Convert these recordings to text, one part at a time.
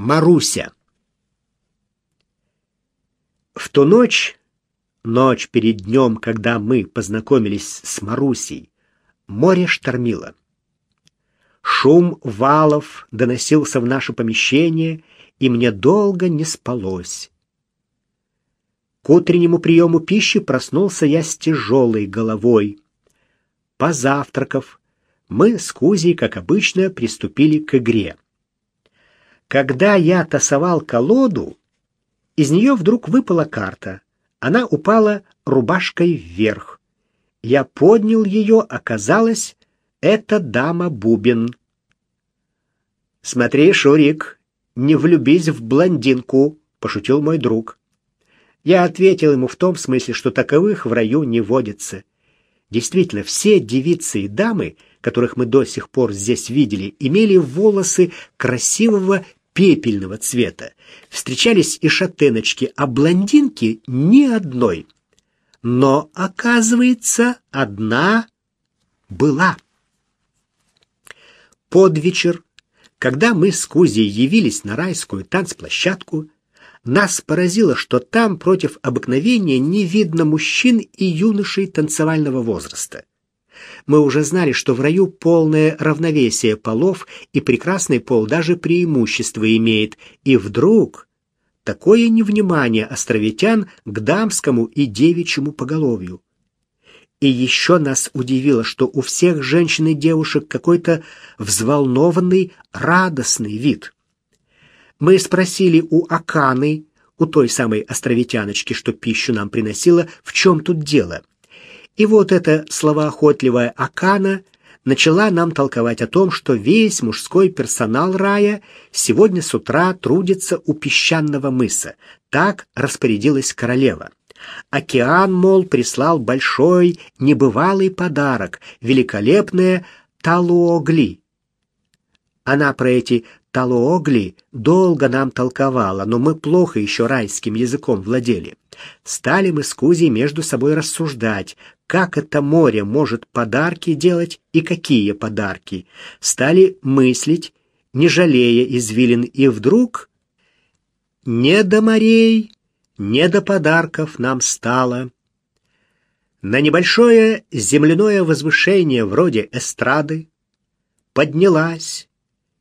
Маруся. В ту ночь, ночь перед днем, когда мы познакомились с Марусей, море штормило. Шум валов доносился в наше помещение, и мне долго не спалось. К утреннему приему пищи проснулся я с тяжелой головой. Позавтракав, мы с Кузей, как обычно, приступили к игре. Когда я тасовал колоду, из нее вдруг выпала карта. Она упала рубашкой вверх. Я поднял ее, оказалось, это дама Бубен. «Смотри, Шурик, не влюбись в блондинку», — пошутил мой друг. Я ответил ему в том смысле, что таковых в раю не водится. Действительно, все девицы и дамы, которых мы до сих пор здесь видели, имели волосы красивого пепельного цвета. Встречались и шатеночки, а блондинки ни одной. Но, оказывается, одна была. Под вечер, когда мы с Кузей явились на райскую танцплощадку, нас поразило, что там против обыкновения не видно мужчин и юношей танцевального возраста. Мы уже знали, что в раю полное равновесие полов, и прекрасный пол даже преимущество имеет. И вдруг такое невнимание островитян к дамскому и девичьему поголовью. И еще нас удивило, что у всех женщин и девушек какой-то взволнованный, радостный вид. Мы спросили у Аканы, у той самой островитяночки, что пищу нам приносила, в чем тут дело. И вот эта словоохотливая Акана начала нам толковать о том, что весь мужской персонал рая сегодня с утра трудится у песчаного мыса. Так распорядилась королева. Океан, мол, прислал большой, небывалый подарок, великолепное талуогли. Она про эти талуогли долго нам толковала, но мы плохо еще райским языком владели. Стали мы с Кузей между собой рассуждать, как это море может подарки делать и какие подарки. Стали мыслить, не жалея извилин, и вдруг не до морей, не до подарков нам стало. На небольшое земляное возвышение вроде эстрады поднялась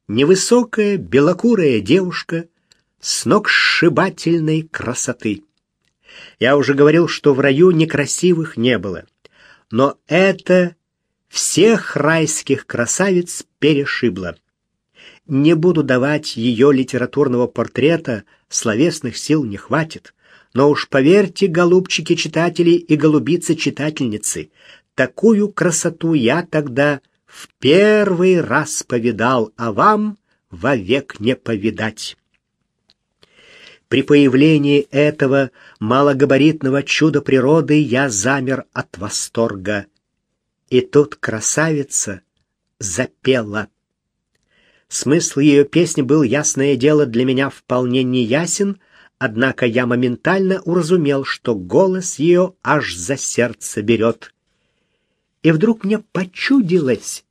невысокая белокурая девушка с ногсшибательной красоты. Я уже говорил, что в раю некрасивых не было но это всех райских красавиц перешибло. Не буду давать ее литературного портрета, словесных сил не хватит. Но уж поверьте, голубчики-читатели и голубицы-читательницы, такую красоту я тогда в первый раз повидал, а вам вовек не повидать. При появлении этого малогабаритного чуда природы я замер от восторга. И тут красавица запела. Смысл ее песни был, ясное дело, для меня вполне неясен, однако я моментально уразумел, что голос ее аж за сердце берет. И вдруг мне почудилось,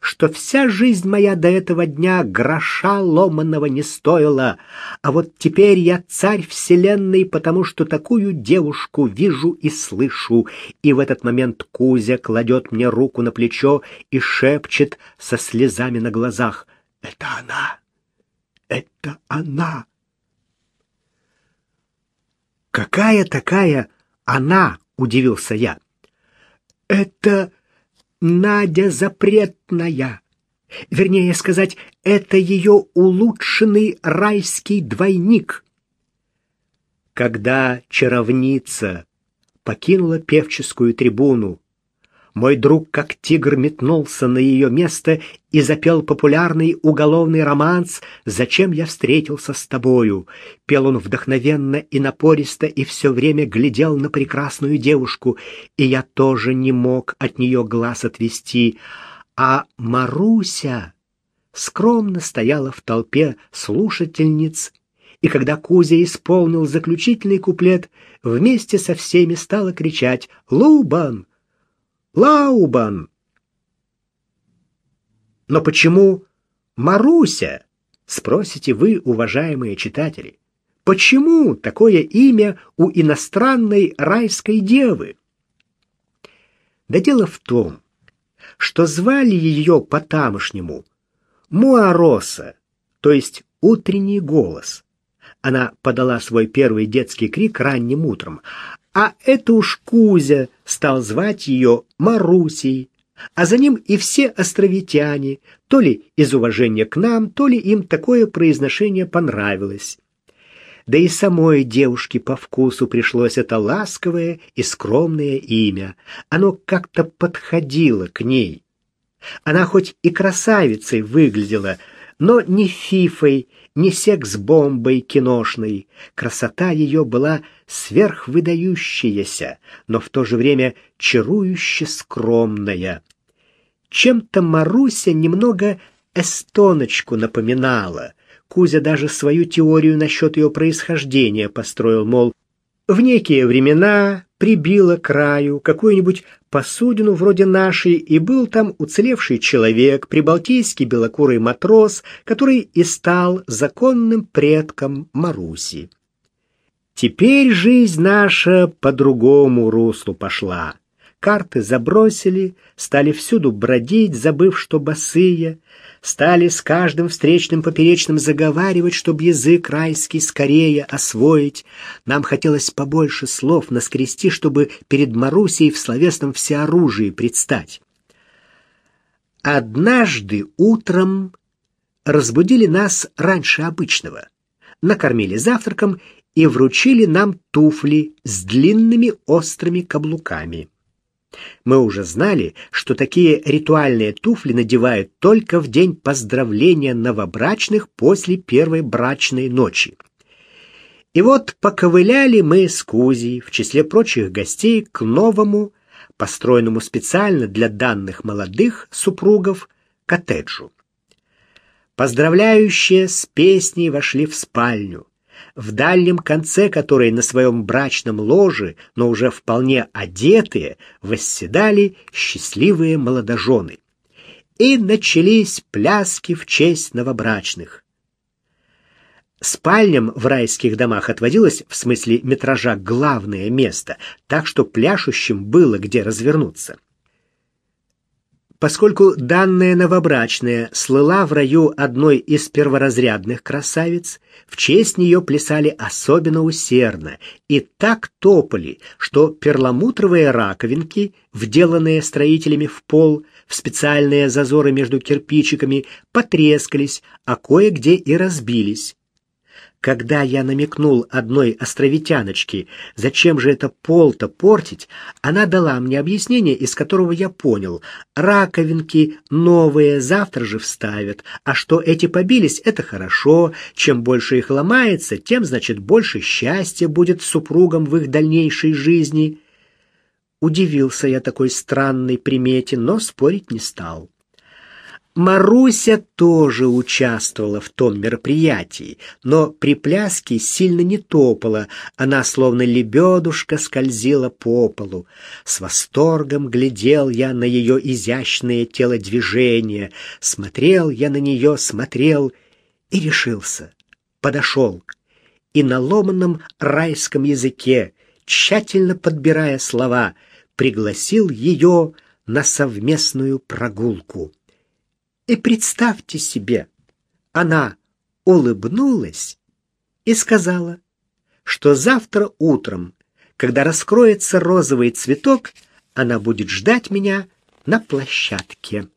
что вся жизнь моя до этого дня гроша ломаного не стоила, а вот теперь я царь вселенной, потому что такую девушку вижу и слышу. И в этот момент Кузя кладет мне руку на плечо и шепчет со слезами на глазах. «Это она! Это она!» «Какая такая она?» — удивился я. «Это Надя запретная. Вернее сказать, это ее улучшенный райский двойник. Когда чаровница покинула певческую трибуну, мой друг, как тигр, метнулся на ее место и запел популярный уголовный романс «Зачем я встретился с тобою?». Пел он вдохновенно и напористо и все время глядел на прекрасную девушку, и я тоже не мог от нее глаз отвести. А Маруся скромно стояла в толпе слушательниц, и когда Кузя исполнил заключительный куплет, вместе со всеми стала кричать «Лубан! Лаубан. Но почему Маруся? Спросите вы, уважаемые читатели, почему такое имя у иностранной райской девы? Да дело в том, что звали ее по-тамошнему Муароса, то есть утренний голос. Она подала свой первый детский крик ранним утром, а это уж Кузя стал звать ее Марусей, а за ним и все островитяне, то ли из уважения к нам, то ли им такое произношение понравилось. Да и самой девушке по вкусу пришлось это ласковое и скромное имя. Оно как-то подходило к ней. Она хоть и красавицей выглядела, но не фифой, не секс-бомбой киношной. Красота ее была сверхвыдающаяся, но в то же время чарующе скромная. Чем-то Маруся немного эстоночку напоминала. Кузя даже свою теорию насчет ее происхождения построил, мол, в некие времена прибило краю какую-нибудь посудину вроде нашей, и был там уцелевший человек, прибалтийский белокурый матрос, который и стал законным предком Маруси. Теперь жизнь наша по другому руслу пошла. Карты забросили, стали всюду бродить, забыв, что босые, стали с каждым встречным поперечным заговаривать, чтобы язык райский скорее освоить. Нам хотелось побольше слов наскрести, чтобы перед Марусей в словесном всеоружии предстать. Однажды утром разбудили нас раньше обычного, накормили завтраком и вручили нам туфли с длинными острыми каблуками. Мы уже знали, что такие ритуальные туфли надевают только в день поздравления новобрачных после первой брачной ночи. И вот поковыляли мы с Кузей в числе прочих гостей к новому, построенному специально для данных молодых супругов, коттеджу. Поздравляющие с песней вошли в спальню в дальнем конце которой на своем брачном ложе, но уже вполне одетые, восседали счастливые молодожены. И начались пляски в честь новобрачных. Спальням в райских домах отводилось, в смысле метража, главное место, так что пляшущим было где развернуться. Поскольку данная новобрачная слыла в раю одной из перворазрядных красавиц, в честь нее плясали особенно усердно и так топали, что перламутровые раковинки, вделанные строителями в пол, в специальные зазоры между кирпичиками, потрескались, а кое-где и разбились. Когда я намекнул одной островитяночке, зачем же это пол-то портить, она дала мне объяснение, из которого я понял. Раковинки новые завтра же вставят, а что эти побились, это хорошо. Чем больше их ломается, тем, значит, больше счастья будет супругам в их дальнейшей жизни. Удивился я такой странной примете, но спорить не стал. Маруся тоже участвовала в том мероприятии, но при пляске сильно не топала, она словно лебедушка скользила по полу. С восторгом глядел я на ее изящное телодвижение, смотрел я на нее, смотрел и решился, подошел и на ломаном райском языке, тщательно подбирая слова, пригласил ее на совместную прогулку. И представьте себе, она улыбнулась и сказала, что завтра утром, когда раскроется розовый цветок, она будет ждать меня на площадке.